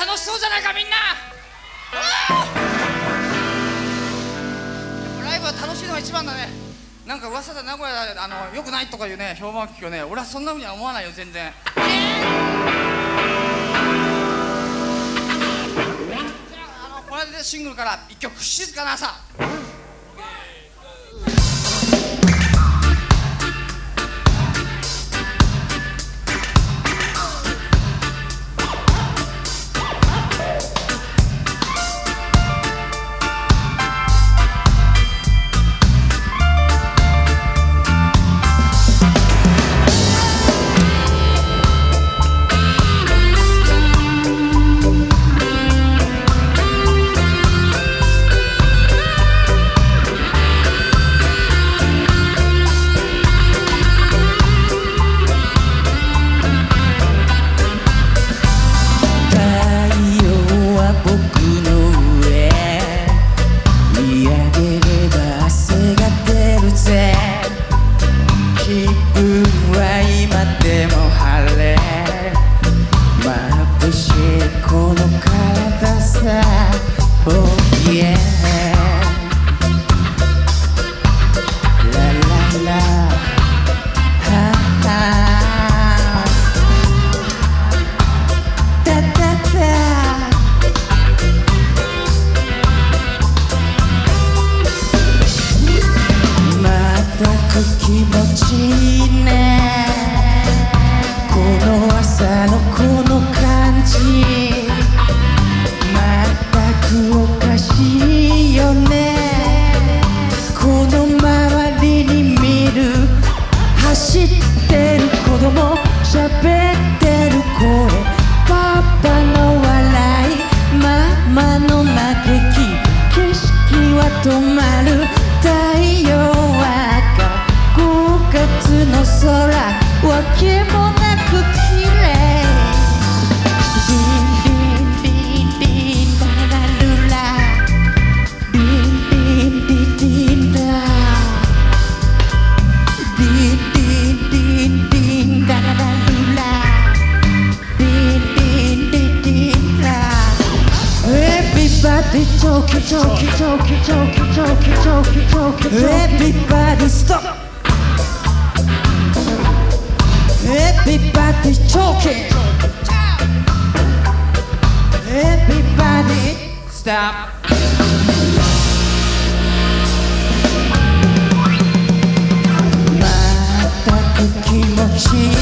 楽しそうじゃないかみんな。ライブは楽しいのが一番だね。なんか噂だ名古屋あのよくないとかいうね評判を聞くよね。俺はそんなふうには思わないよ全然。これでシングルから一曲「静かな朝」Everybody stop. Everybody choking. Everybody stop. My 気持ち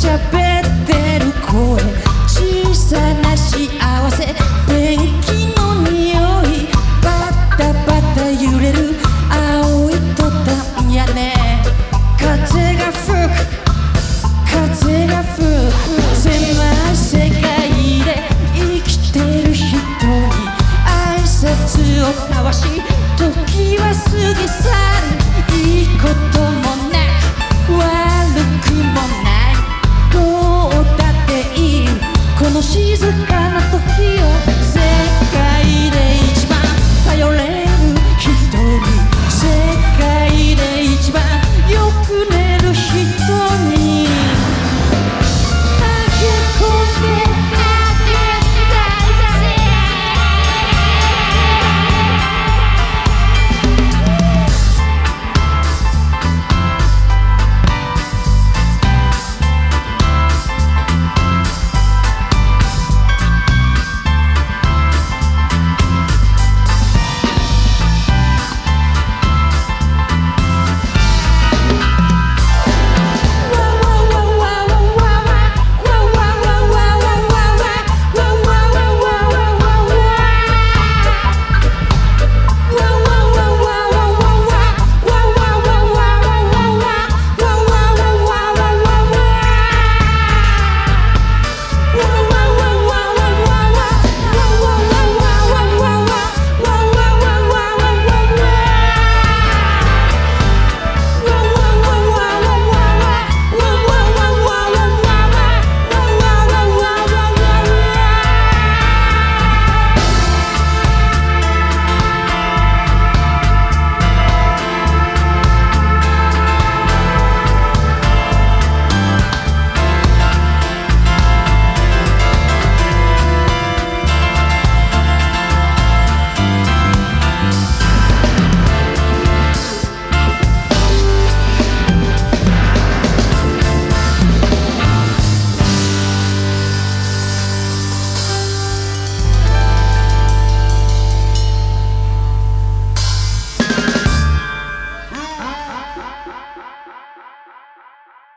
step.